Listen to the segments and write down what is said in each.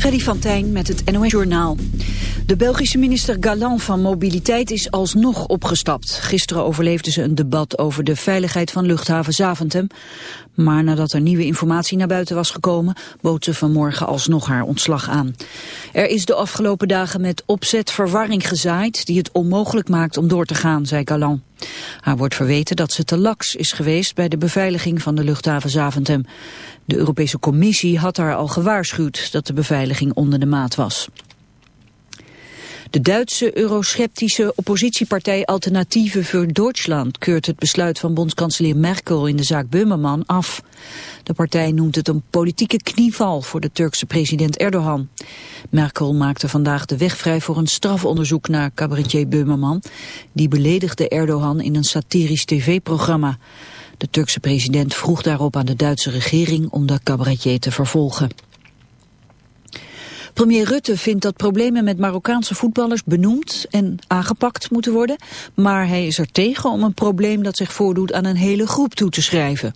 Freddy van Tijn met het NOS Journaal. De Belgische minister Galland van Mobiliteit is alsnog opgestapt. Gisteren overleefde ze een debat over de veiligheid van luchthaven Zaventem. Maar nadat er nieuwe informatie naar buiten was gekomen... bood ze vanmorgen alsnog haar ontslag aan. Er is de afgelopen dagen met opzet verwarring gezaaid... die het onmogelijk maakt om door te gaan, zei Galland. Haar wordt verweten dat ze te laks is geweest... bij de beveiliging van de luchthaven Zaventem. De Europese Commissie had haar al gewaarschuwd... dat de beveiliging onder de maat was. De Duitse euroscheptische oppositiepartij Alternatieve voor Duitsland keurt het besluit van bondskanselier Merkel in de zaak Böhmermann af. De partij noemt het een politieke knieval voor de Turkse president Erdogan. Merkel maakte vandaag de weg vrij voor een strafonderzoek naar cabaretier Böhmermann. Die beledigde Erdogan in een satirisch tv-programma. De Turkse president vroeg daarop aan de Duitse regering om de cabaretier te vervolgen. Premier Rutte vindt dat problemen met Marokkaanse voetballers benoemd en aangepakt moeten worden, maar hij is er tegen om een probleem dat zich voordoet aan een hele groep toe te schrijven.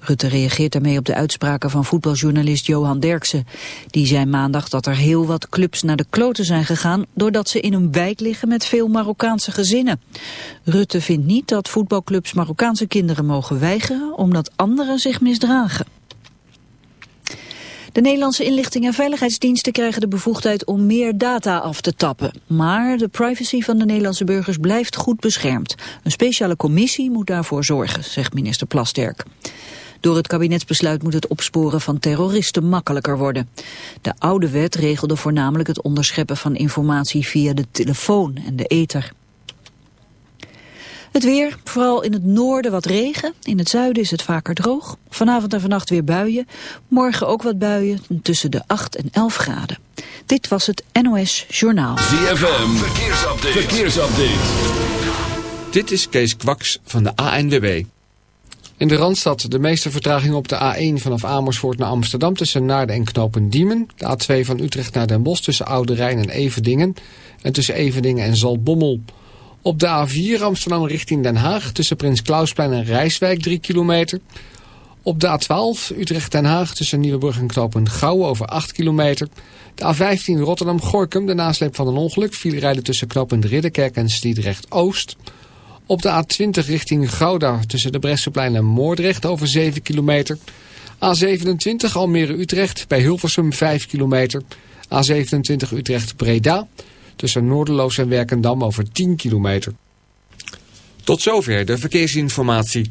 Rutte reageert daarmee op de uitspraken van voetbaljournalist Johan Derksen. Die zei maandag dat er heel wat clubs naar de kloten zijn gegaan... doordat ze in een wijk liggen met veel Marokkaanse gezinnen. Rutte vindt niet dat voetbalclubs Marokkaanse kinderen mogen weigeren... omdat anderen zich misdragen. De Nederlandse inlichting en veiligheidsdiensten krijgen de bevoegdheid om meer data af te tappen. Maar de privacy van de Nederlandse burgers blijft goed beschermd. Een speciale commissie moet daarvoor zorgen, zegt minister Plasterk. Door het kabinetsbesluit moet het opsporen van terroristen makkelijker worden. De oude wet regelde voornamelijk het onderscheppen van informatie via de telefoon en de ether. Het weer, vooral in het noorden wat regen. In het zuiden is het vaker droog. Vanavond en vannacht weer buien. Morgen ook wat buien, tussen de 8 en 11 graden. Dit was het NOS Journaal. ZFM, verkeersupdate. verkeersupdate. Dit is Kees Kwaks van de ANWB. In de Randstad de meeste vertraging op de A1 vanaf Amersfoort naar Amsterdam... tussen Naarden en Knopen Diemen. De A2 van Utrecht naar Den Bosch tussen Oude Rijn en Everdingen. En tussen Everdingen en Zaltbommel... Op de A4 Amsterdam richting Den Haag tussen Prins Klausplein en Rijswijk 3 kilometer. Op de A12 Utrecht-Den Haag tussen Nieuwebrug en Knopen Gouwen over 8 kilometer. De A15 Rotterdam-Gorkum, de nasleep van een ongeluk, viel rijden tussen Knopen Ridderkerk en Sliedrecht-Oost. Op de A20 richting Gouda tussen de Bresseplein en Moordrecht over 7 kilometer. A27 Almere-Utrecht bij Hilversum 5 kilometer. A27 Utrecht-Breda tussen Noorderloos en Werkendam over 10 kilometer. Tot zover de verkeersinformatie.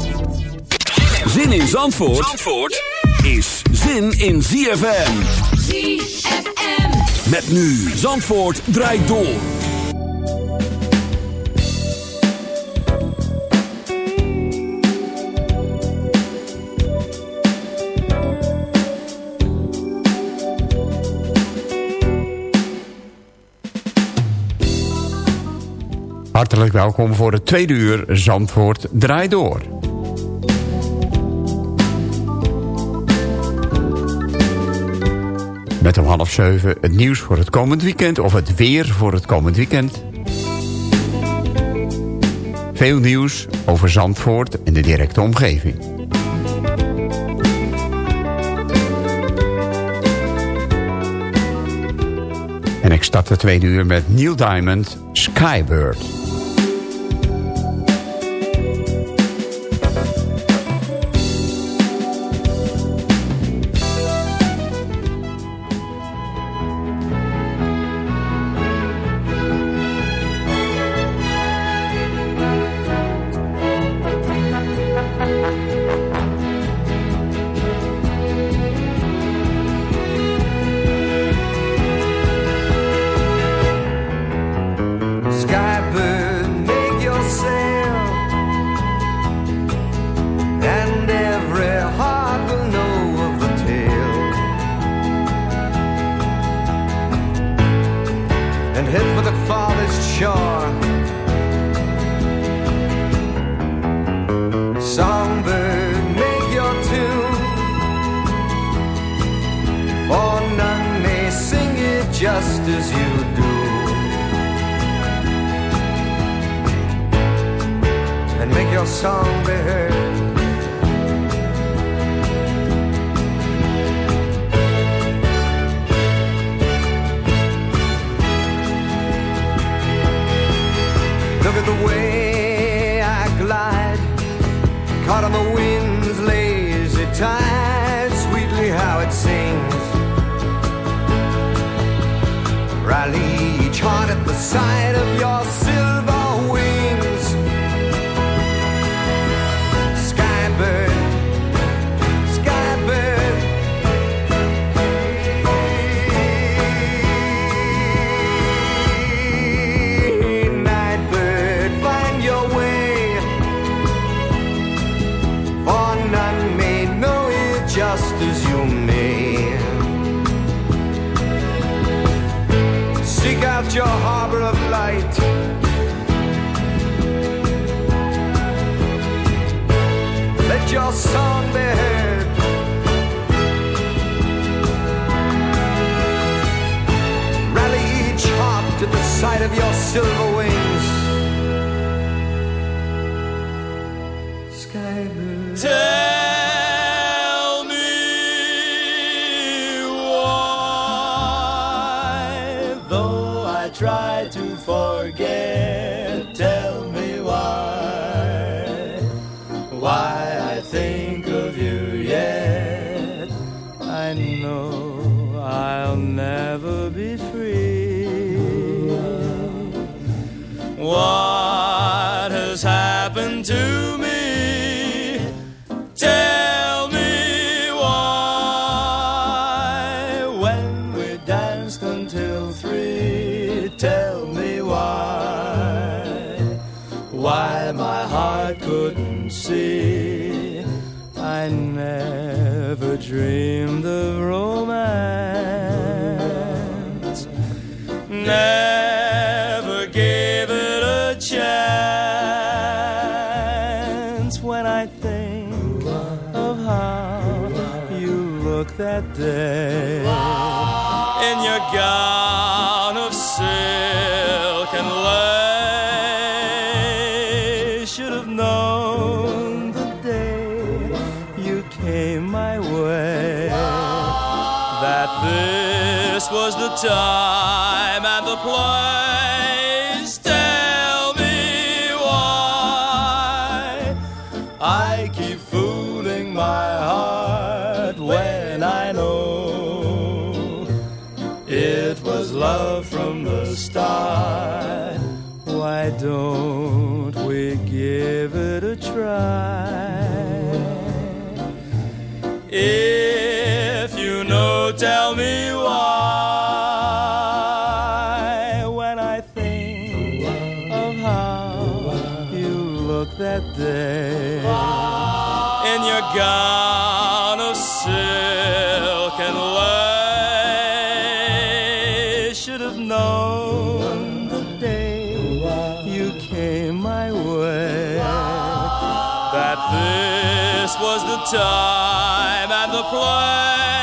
Zin in Zandvoort, Zandvoort is zin in ZFM. ZFM. Met nu Zandvoort draait door. Hartelijk welkom voor het tweede uur Zandvoort Draai Door. Met om half zeven het nieuws voor het komend weekend... of het weer voor het komend weekend. Veel nieuws over Zandvoort en de directe omgeving. En ik start het tweede uur met Neil Diamond, Skybird. As you do. And make your song I know time and the place. Tell me why I keep fooling my heart when I know it was love from the start. Why don't we give it a try? Gown of silk and lace, should have known the day you came my way that this was the time and the place.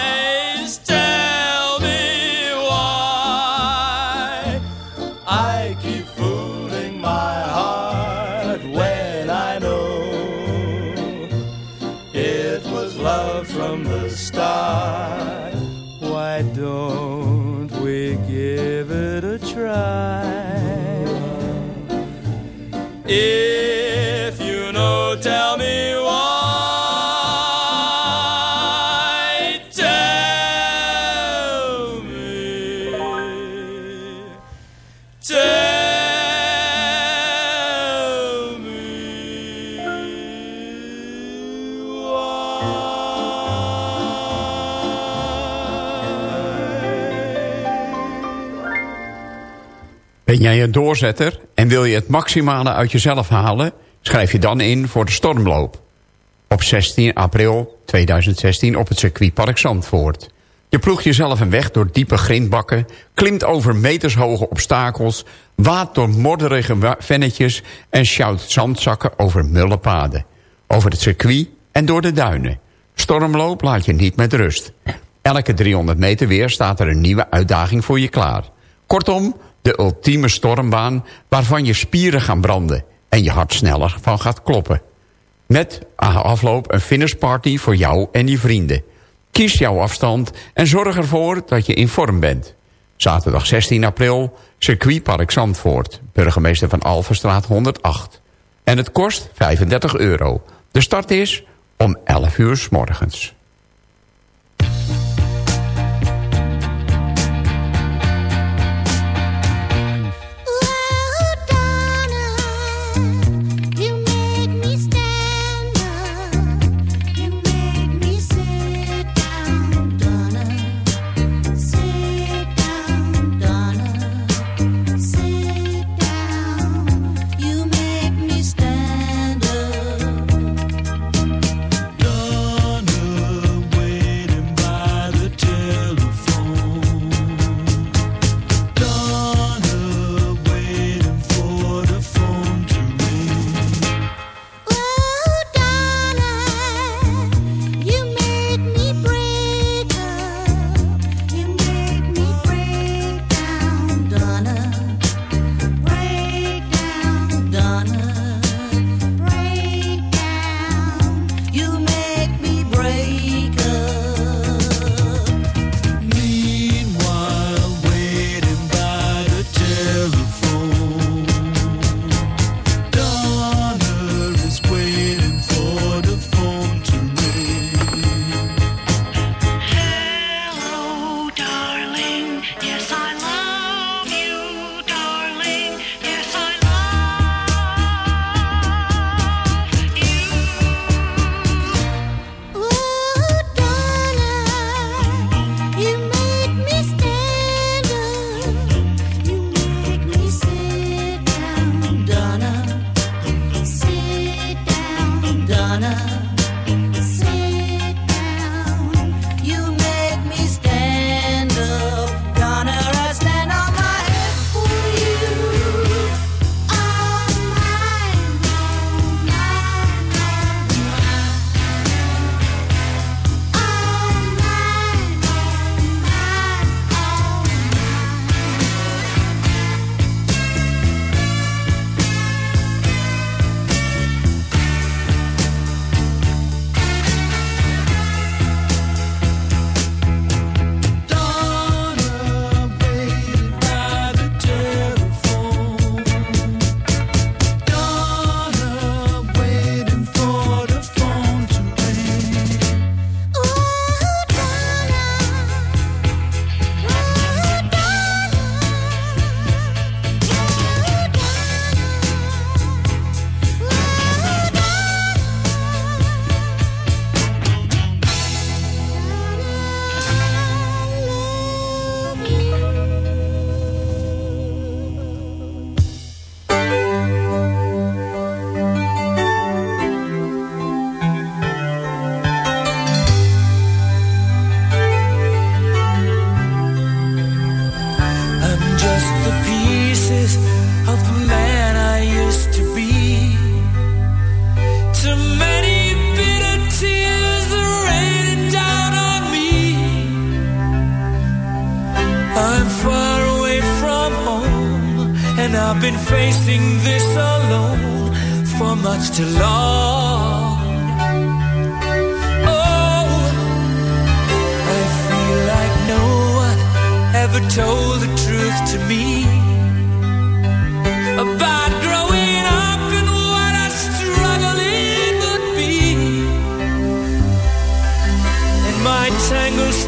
je doorzetter en wil je het maximale uit jezelf halen... schrijf je dan in voor de stormloop. Op 16 april 2016 op het circuitpark Zandvoort. Je ploegt jezelf een weg door diepe grindbakken... klimt over metershoge obstakels... waadt door modderige vennetjes... en sjouwt zandzakken over mullenpaden. Over het circuit en door de duinen. Stormloop laat je niet met rust. Elke 300 meter weer staat er een nieuwe uitdaging voor je klaar. Kortom, de ultieme stormbaan waarvan je spieren gaan branden... en je hart sneller van gaat kloppen. Met afloop een finishparty voor jou en je vrienden. Kies jouw afstand en zorg ervoor dat je in vorm bent. Zaterdag 16 april, circuitpark Zandvoort, burgemeester van Alverstraat 108. En het kost 35 euro. De start is om 11 uur s morgens.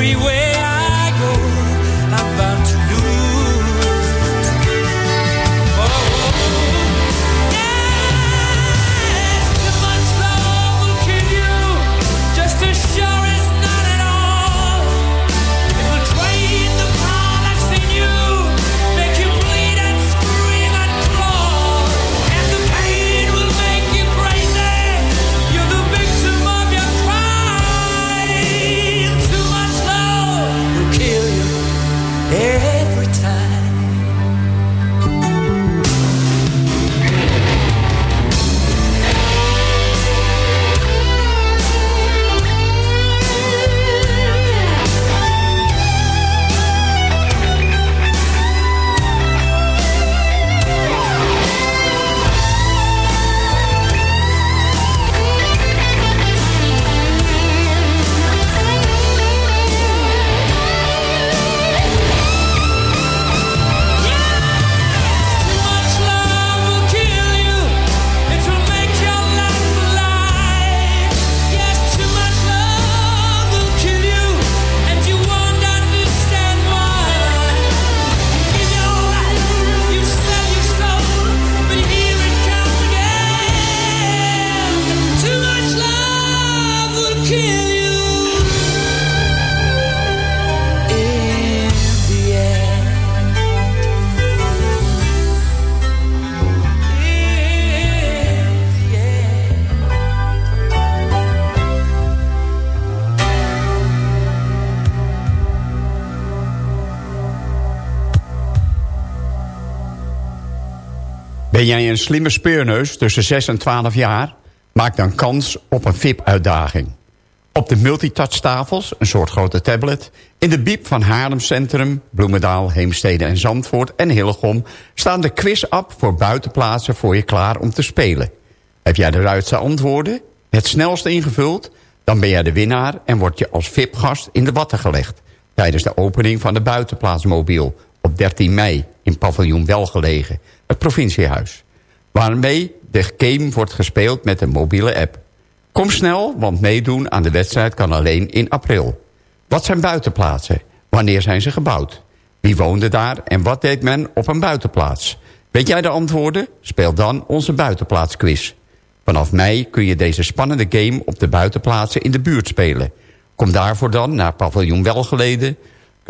Everywhere jij een slimme speurneus tussen 6 en 12 jaar? Maak dan kans op een VIP-uitdaging. Op de multitouchtafels, een soort grote tablet... in de biep van Haarlem Centrum, Bloemendaal, Heemstede en Zandvoort en Hillegom... staan de quiz-app voor buitenplaatsen voor je klaar om te spelen. Heb jij de juiste antwoorden? Het snelste ingevuld? Dan ben jij de winnaar en word je als VIP-gast in de watten gelegd... tijdens de opening van de buitenplaatsmobiel op 13 mei in paviljoen Welgelegen, het provinciehuis. Waarmee de game wordt gespeeld met een mobiele app. Kom snel, want meedoen aan de wedstrijd kan alleen in april. Wat zijn buitenplaatsen? Wanneer zijn ze gebouwd? Wie woonde daar en wat deed men op een buitenplaats? Weet jij de antwoorden? Speel dan onze buitenplaatsquiz. Vanaf mei kun je deze spannende game op de buitenplaatsen in de buurt spelen. Kom daarvoor dan naar paviljoen Welgeleden,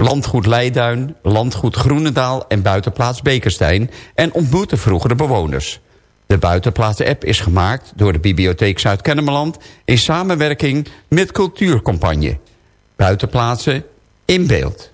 Landgoed Leiduin, Landgoed Groenendaal en buitenplaats Bekenstein... en ontmoet de vroegere bewoners. De buitenplaatsen-app is gemaakt door de Bibliotheek Zuid-Kennemerland... in samenwerking met Cultuurcompagne. Buitenplaatsen in beeld.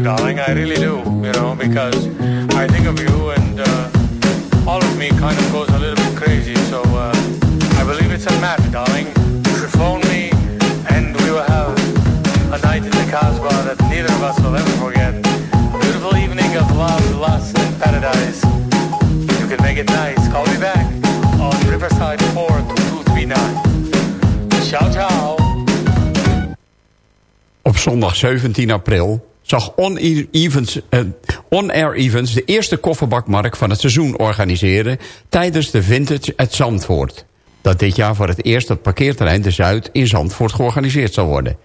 Darling. I really do. You know, because I think of you, and uh, all of me kind of goes a little bit crazy. So uh, I believe it's a match, darling. You should phone me, and we will have a night in the Casbah that neither of us will ever forget. A beautiful evening of love, lust, and paradise. You can make it nice. Call me back on Riverside 42239. Ciao, ciao. Op zondag 17 april zag On, Evans, eh, Events de eerste kofferbakmarkt van het seizoen organiseren tijdens de Vintage at Zandvoort. Dat dit jaar voor het eerst op parkeerterrein De Zuid in Zandvoort georganiseerd zal worden.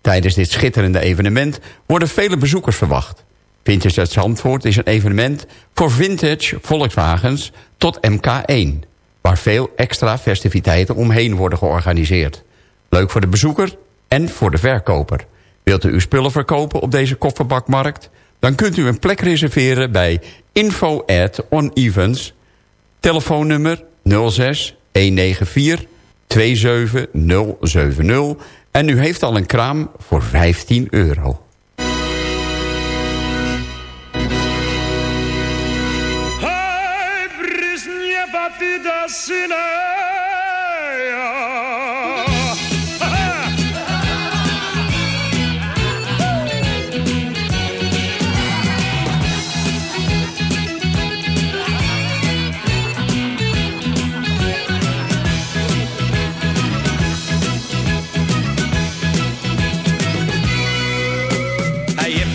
Tijdens dit schitterende evenement worden vele bezoekers verwacht. Vintage at Zandvoort is een evenement voor vintage Volkswagens tot MK1... waar veel extra festiviteiten omheen worden georganiseerd. Leuk voor de bezoeker en voor de verkoper. Wilt u uw spullen verkopen op deze kofferbakmarkt? Dan kunt u een plek reserveren bij info at. Telefoonnummer 06 194 27070. En u heeft al een kraam voor 15 euro.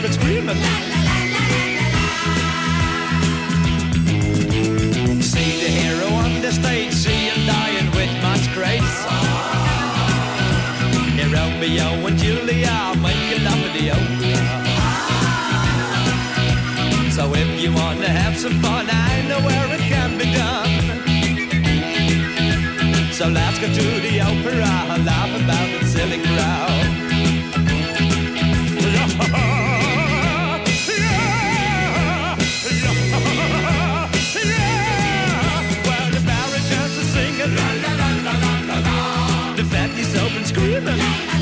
open screaming. See the hero on the stage, see him dying with much grace. Here Romeo and Julia making love in the opera. So if you wanna have some fun, I know where it can be done. So let's go to the opera, laugh about the silly crowd. Screaming.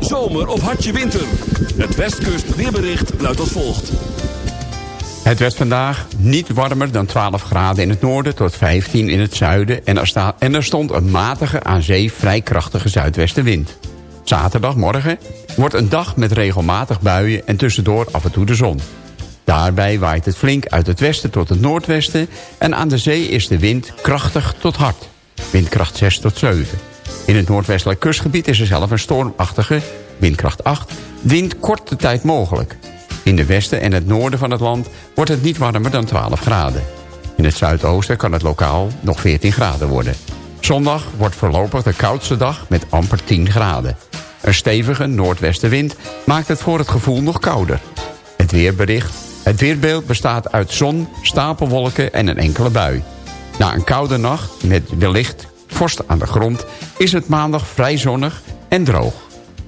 Zomer of hartje winter. Het Westkust weerbericht luidt als volgt. Het werd vandaag niet warmer dan 12 graden in het noorden tot 15 in het zuiden... en er, en er stond een matige aan zee vrij krachtige zuidwestenwind. Zaterdagmorgen wordt een dag met regelmatig buien en tussendoor af en toe de zon. Daarbij waait het flink uit het westen tot het noordwesten... en aan de zee is de wind krachtig tot hard. Windkracht 6 tot 7. In het noordwestelijk kustgebied is er zelf een stormachtige, windkracht 8... wind korte tijd mogelijk. In de westen en het noorden van het land wordt het niet warmer dan 12 graden. In het zuidoosten kan het lokaal nog 14 graden worden. Zondag wordt voorlopig de koudste dag met amper 10 graden. Een stevige noordwestenwind maakt het voor het gevoel nog kouder. Het weerbericht. Het weerbeeld bestaat uit zon, stapelwolken en een enkele bui. Na een koude nacht met wellicht vorst aan de grond... is het maandag vrij zonnig en droog.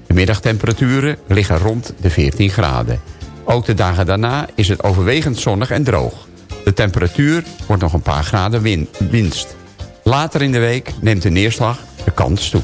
De middagtemperaturen liggen rond de 14 graden. Ook de dagen daarna is het overwegend zonnig en droog. De temperatuur wordt nog een paar graden win winst. Later in de week neemt de neerslag de kans toe.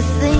the thing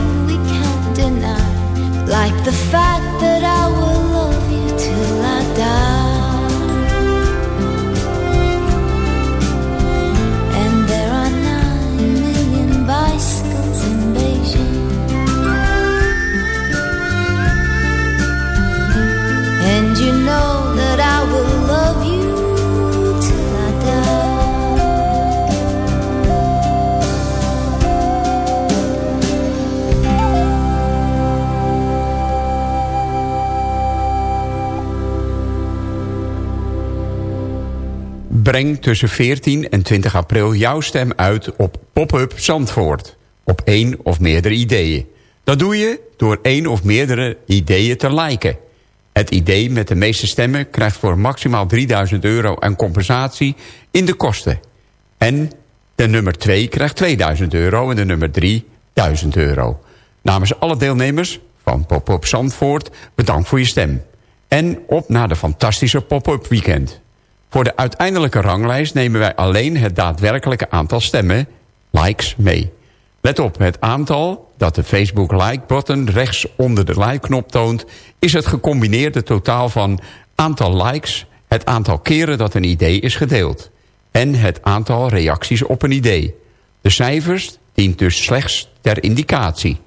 Breng tussen 14 en 20 april jouw stem uit op Pop-up Zandvoort. Op één of meerdere ideeën. Dat doe je door één of meerdere ideeën te liken. Het idee met de meeste stemmen krijgt voor maximaal 3000 euro aan compensatie in de kosten. En de nummer 2 krijgt 2000 euro en de nummer 3 1000 euro. Namens alle deelnemers van Pop-up Zandvoort bedankt voor je stem. En op naar de fantastische Pop-up Weekend. Voor de uiteindelijke ranglijst nemen wij alleen het daadwerkelijke aantal stemmen, likes, mee. Let op, het aantal dat de Facebook like-button rechts onder de like-knop toont... is het gecombineerde totaal van aantal likes, het aantal keren dat een idee is gedeeld... en het aantal reacties op een idee. De cijfers dient dus slechts ter indicatie.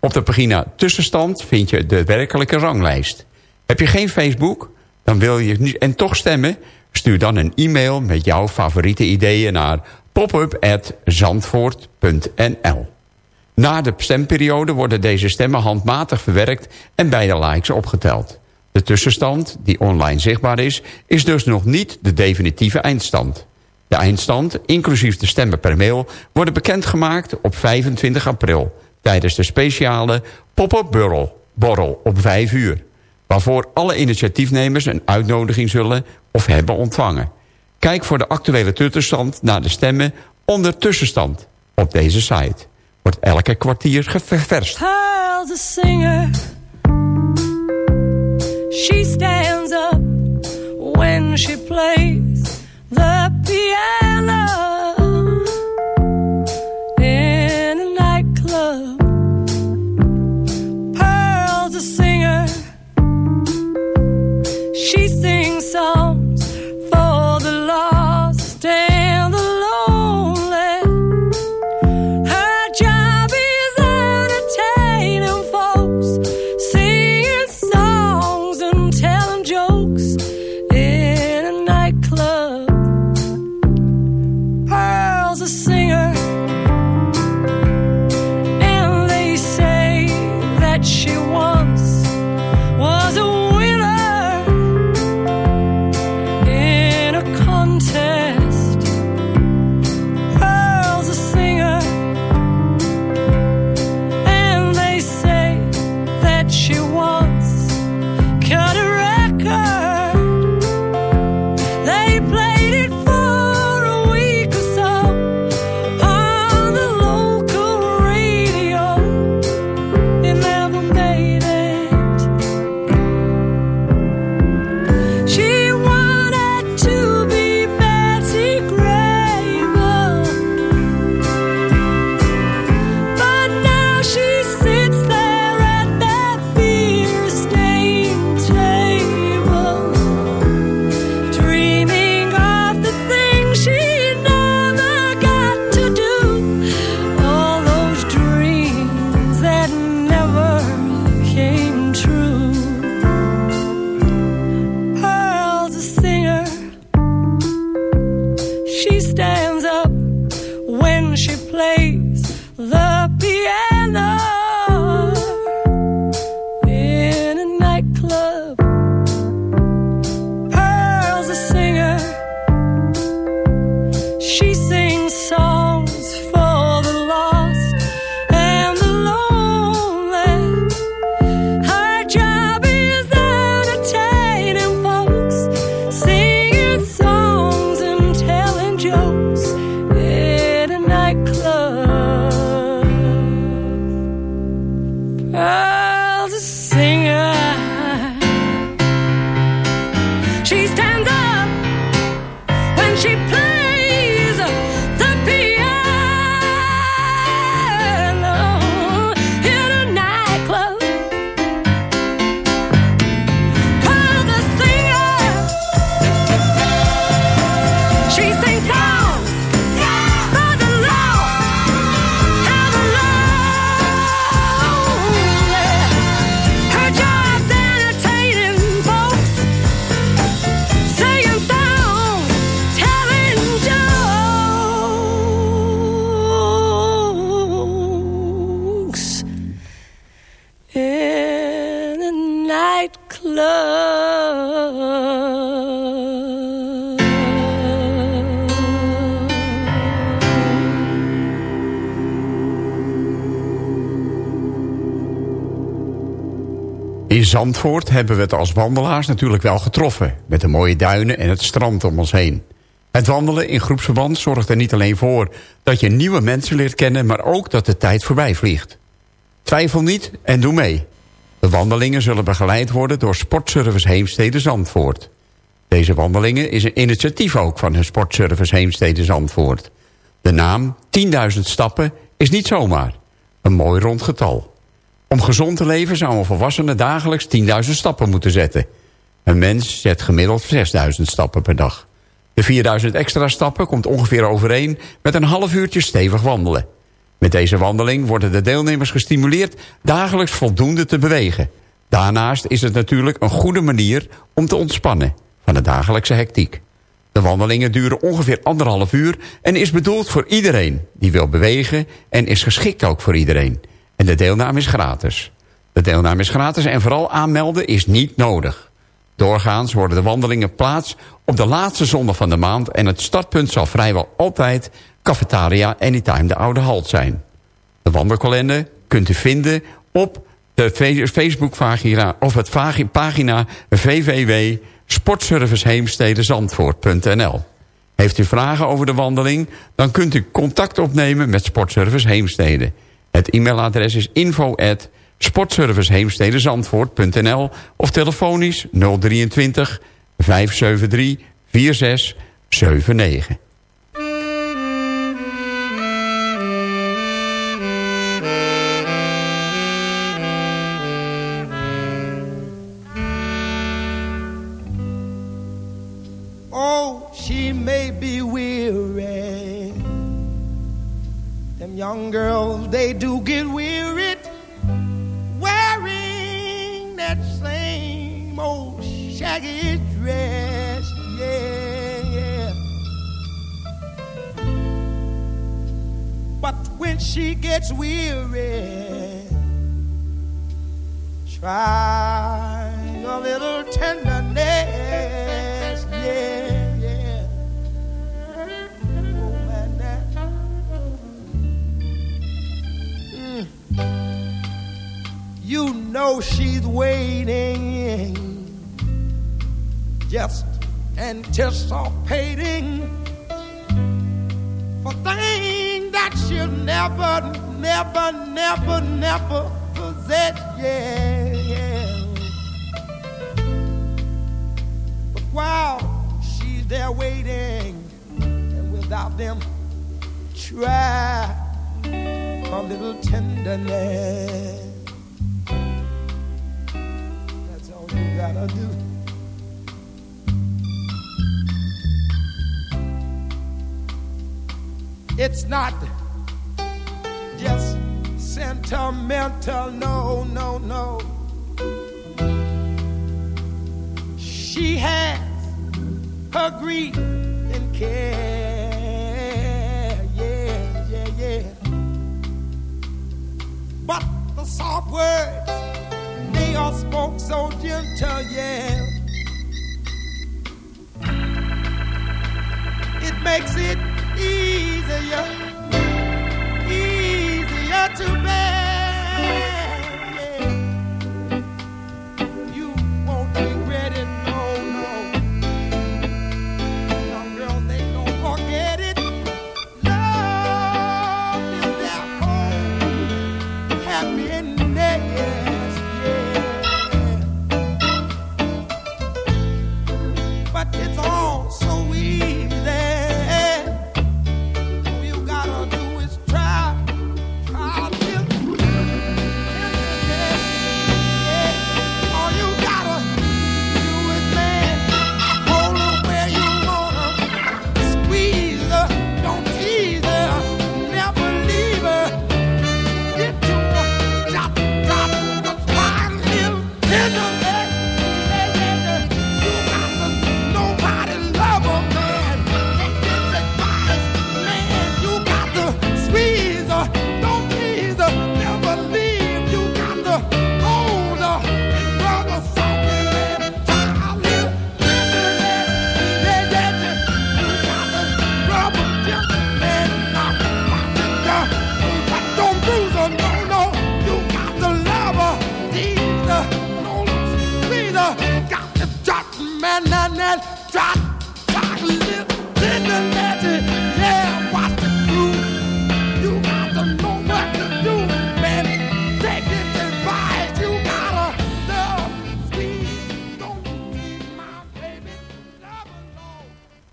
Op de pagina tussenstand vind je de werkelijke ranglijst. Heb je geen Facebook dan wil je niet, en toch stemmen... stuur dan een e-mail met jouw favoriete ideeën naar popup.zandvoort.nl. Na de stemperiode worden deze stemmen handmatig verwerkt... en beide likes opgeteld. De tussenstand, die online zichtbaar is... is dus nog niet de definitieve eindstand. De eindstand, inclusief de stemmen per mail... worden bekendgemaakt op 25 april... tijdens de speciale pop-up borrel op 5 uur waarvoor alle initiatiefnemers een uitnodiging zullen of hebben ontvangen. Kijk voor de actuele tussenstand naar de stemmen onder tussenstand op deze site. Wordt elke kwartier geverst. She stands up when she plays the piano Zandvoort hebben we het als wandelaars natuurlijk wel getroffen... met de mooie duinen en het strand om ons heen. Het wandelen in groepsverband zorgt er niet alleen voor... dat je nieuwe mensen leert kennen... maar ook dat de tijd voorbij vliegt. Twijfel niet en doe mee. De wandelingen zullen begeleid worden door Sportservice Heemstede Zandvoort. Deze wandelingen is een initiatief ook van Sportservice Heemstede Zandvoort. De naam 10.000 stappen is niet zomaar. Een mooi rond getal. Om gezond te leven zou een volwassene dagelijks 10.000 stappen moeten zetten. Een mens zet gemiddeld 6.000 stappen per dag. De 4.000 extra stappen komt ongeveer overeen met een half uurtje stevig wandelen. Met deze wandeling worden de deelnemers gestimuleerd dagelijks voldoende te bewegen. Daarnaast is het natuurlijk een goede manier om te ontspannen van de dagelijkse hectiek. De wandelingen duren ongeveer anderhalf uur en is bedoeld voor iedereen die wil bewegen en is geschikt ook voor iedereen. En de deelname is gratis. De deelname is gratis en vooral aanmelden is niet nodig. Doorgaans worden de wandelingen plaats op de laatste zondag van de maand... en het startpunt zal vrijwel altijd Cafetaria Anytime de Oude Halt zijn. De wandelkalender kunt u vinden op de Facebookpagina... of het pagina www.sportserviceheemstedenzandvoort.nl Heeft u vragen over de wandeling... dan kunt u contact opnemen met Sportservice Heemstede. Het e-mailadres is info at sportserviceheemstedenzandvoort.nl of telefonisch 023 573 4679. She gets weary, try a little tenderness. Yeah, yeah. Oh, man, that. You know she's waiting, just anticipating for things that she'll never, never, never, never possess. Yeah, yeah. But while she's there waiting, and without them, try a little tenderness. That's all you gotta do. It's not just sentimental, no, no, no. She has her grief and care, yeah, yeah, yeah. But the soft words, they are spoke so gentle, yeah. It makes it easier, easier to bear.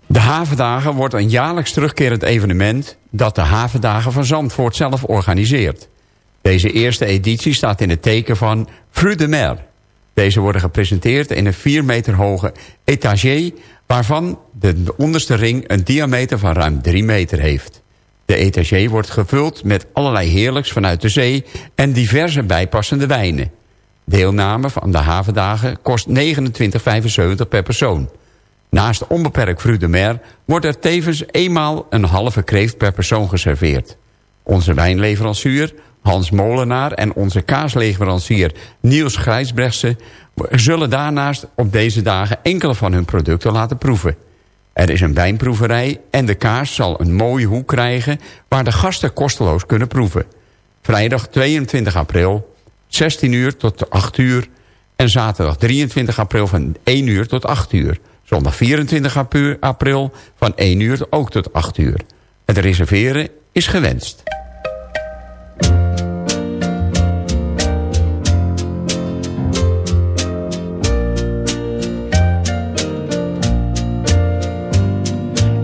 De Havendagen wordt een jaarlijks terugkerend evenement dat de Havendagen van Zandvoort zelf organiseert. Deze eerste editie staat in het teken van Fru de Mer, deze worden gepresenteerd in een 4 meter hoge etagé... waarvan de onderste ring een diameter van ruim 3 meter heeft. De etagé wordt gevuld met allerlei heerlijks vanuit de zee... en diverse bijpassende wijnen. Deelname van de havendagen kost 29,75 per persoon. Naast onbeperkt fruit de mer wordt er tevens eenmaal een halve kreeft per persoon geserveerd. Onze wijnleverancier Hans Molenaar en onze kaasleverancier Niels Grijsbrechtse... zullen daarnaast op deze dagen enkele van hun producten laten proeven. Er is een wijnproeverij en de kaas zal een mooie hoek krijgen... waar de gasten kosteloos kunnen proeven. Vrijdag 22 april, 16 uur tot 8 uur... en zaterdag 23 april van 1 uur tot 8 uur. Zondag 24 apri- april van 1 uur ook tot 8 uur. Het reserveren is gewenst.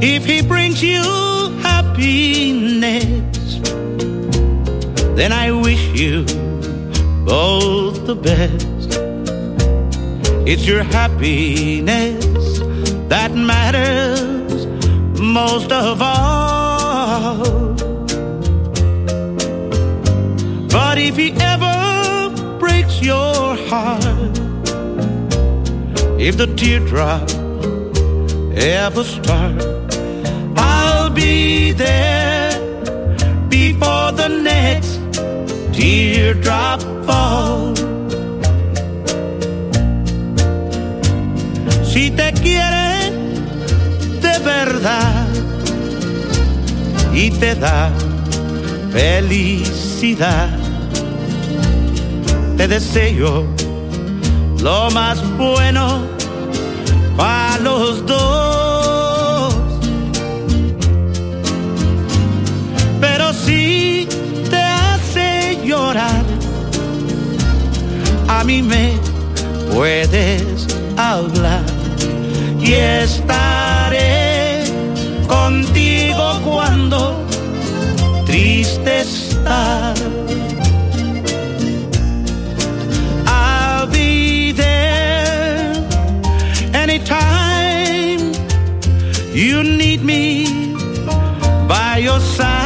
If he brings you happiness, then I wish you both the best. It's your happiness that matters most of all. But if he ever breaks your heart, if the teardrop ever start, I'll be there before the next teardrop falls. Si te quiere de verdad y te da felicidad, te deseo lo más bueno para los dos. A mí me puedes hablar y estaré contigo cuando triste estás. I'll be there anytime you need me by your side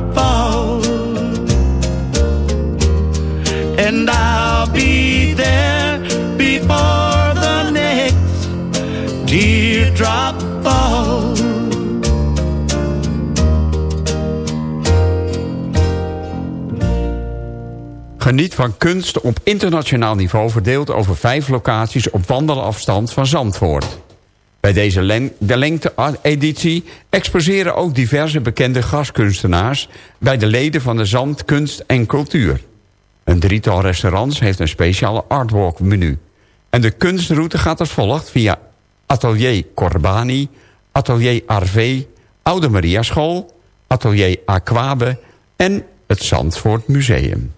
teardrop falls. Geniet van kunst op internationaal niveau verdeeld over vijf locaties op wandelafstand van Zandvoort. Bij deze de lengte-editie exposeren ook diverse bekende gastkunstenaars... bij de leden van de Zand, Kunst en Cultuur. Een drietal restaurants heeft een speciale artwalk menu. En de kunstroute gaat als volgt via Atelier Corbani, Atelier Arvé, Oude Maria School, Atelier Aquabe en het Zandvoort Museum.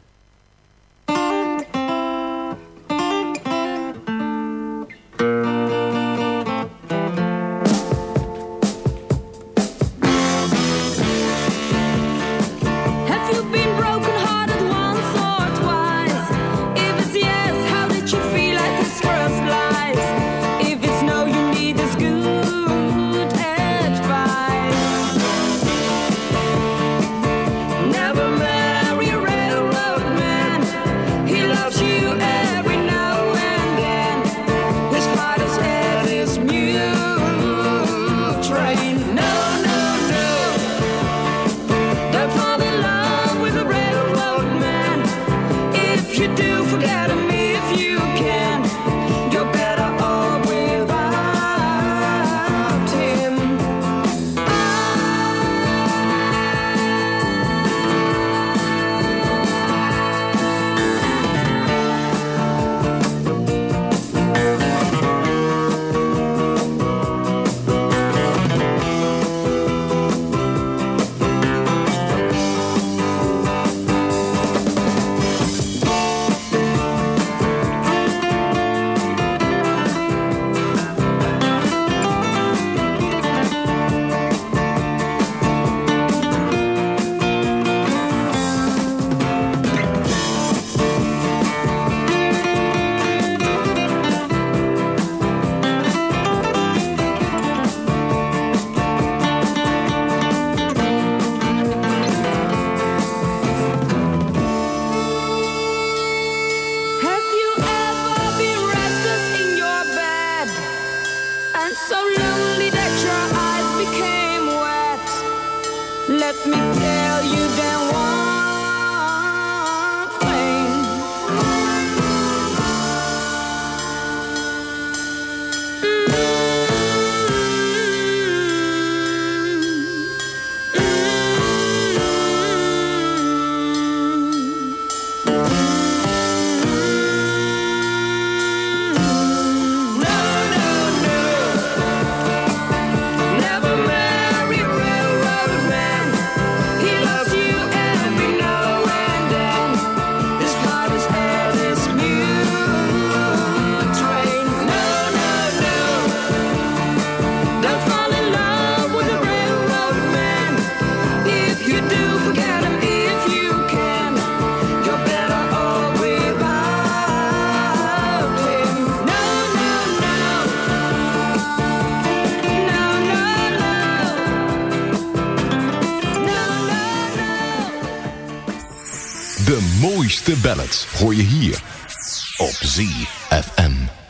Ballads hoor je hier op ZFM.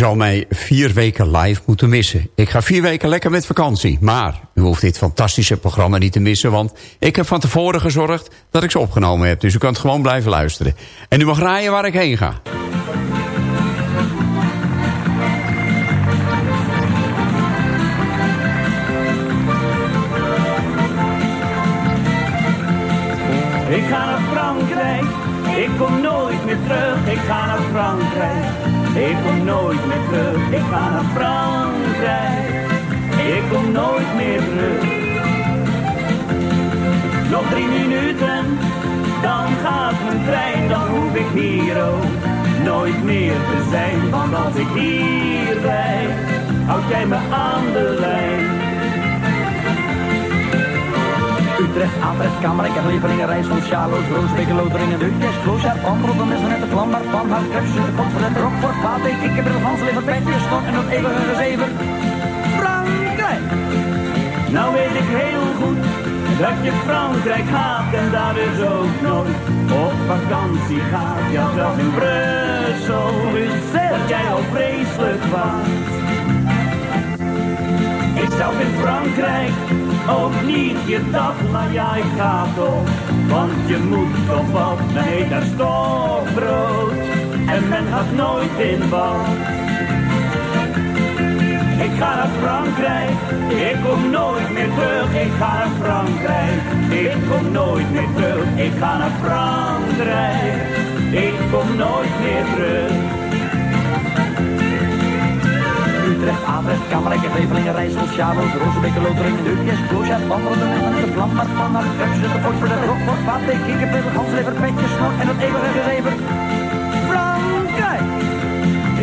Zal mij vier weken live moeten missen. Ik ga vier weken lekker met vakantie. Maar u hoeft dit fantastische programma niet te missen... want ik heb van tevoren gezorgd dat ik ze opgenomen heb. Dus u kunt gewoon blijven luisteren. En u mag raaien waar ik heen ga. Ik ga naar Frankrijk, ik kom nooit meer terug. Ik ga naar Frankrijk, ik kom nooit meer terug. Ik ga naar Frankrijk, ik kom nooit meer terug. Nog drie minuten, dan gaat mijn trein, dan hoef ik hier ook nooit meer te zijn. Want als ik hier blijf, houd jij me aan de lijn. Utrecht, Atrecht, en Levelingen, Rijssel, Sjaloos, Roosbeek, Loteringen, Deukjes, Kloosjaar, Pan, Rotterdam, Net, Vlambaar, Pan, Hart, Kruisje, de Potverlet, Rockfort, Pate, Kikkerbril, Hans, Lever, Petje, Stok en dat eeuwige gezever. Frankrijk! Nou weet ik heel goed dat je Frankrijk haat en daar dus ook nooit op vakantie gaat. Ja, zelfs in Brussel is dat jij al vreselijk waard. Ik zelf in Frankrijk ook niet gedacht, maar ja, ik ga toch. Want je moet toch wat, men heet daar stokbrood. En men gaat nooit in bad. Ik ga naar Frankrijk, ik kom nooit meer terug. Ik ga naar Frankrijk, ik kom nooit meer terug. Ik ga naar Frankrijk, ik kom nooit meer terug. Utrecht, Atrecht, Kamerijk, Levelingen, Rijssel, Sjaloos, Rozenbeek, Loteringen, Deukjes, Kloosjaar, Wandelen en de Vlambaar, Pannar, Kruisje, de Fort, de Rockfort, Pate, Kikkerpil, Ganslever, Petje, Snor en het eeuwige gezever. Frankrijk!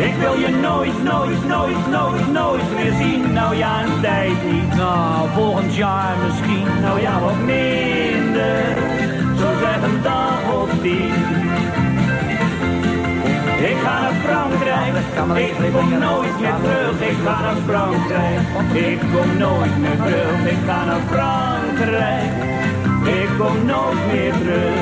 Ik wil je nooit, nooit, nooit, nooit, nooit meer zien. Nou ja, een tijd niet. Nou, volgend jaar misschien. Nou ja, wat minder. Zo zeg een dag of tien. Ik ga naar Frankrijk, ik kom nooit meer terug. Ik ga naar Frankrijk, ik kom nooit meer terug. Ik ga naar Frankrijk, ik kom nooit meer terug.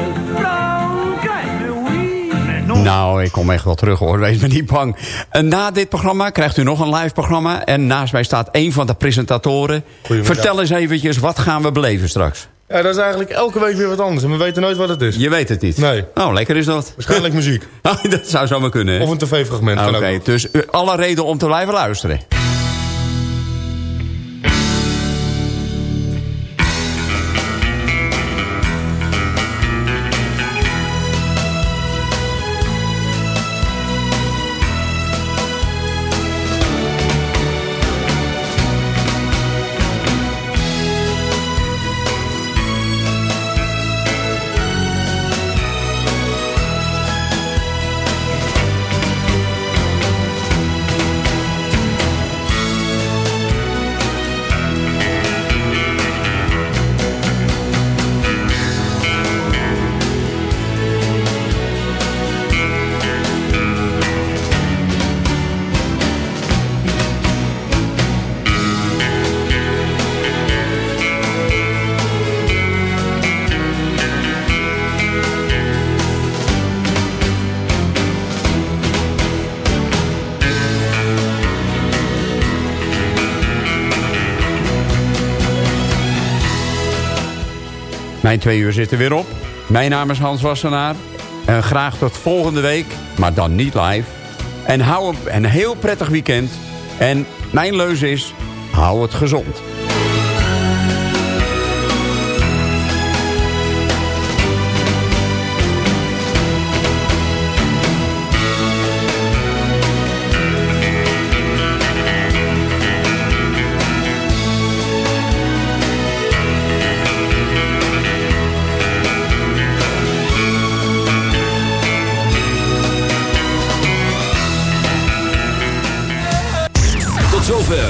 Nou, ik kom echt wel terug hoor, wees me niet bang. En na dit programma krijgt u nog een live programma. En naast mij staat een van de presentatoren. Vertel eens eventjes, wat gaan we beleven straks? Ja, dat is eigenlijk elke week weer wat anders. En we weten nooit wat het is. Je weet het niet? Nee. Nou, lekker is dat. Waarschijnlijk muziek. dat zou zomaar kunnen. hè? Of een tv-fragment. Oké, dus u- alle reden om te blijven luisteren. Mijn twee uur zitten weer op. Mijn naam is Hans Wassenaar. En graag tot volgende week, maar dan niet live. En hou een, heel prettig weekend. En mijn leus is, hou het gezond.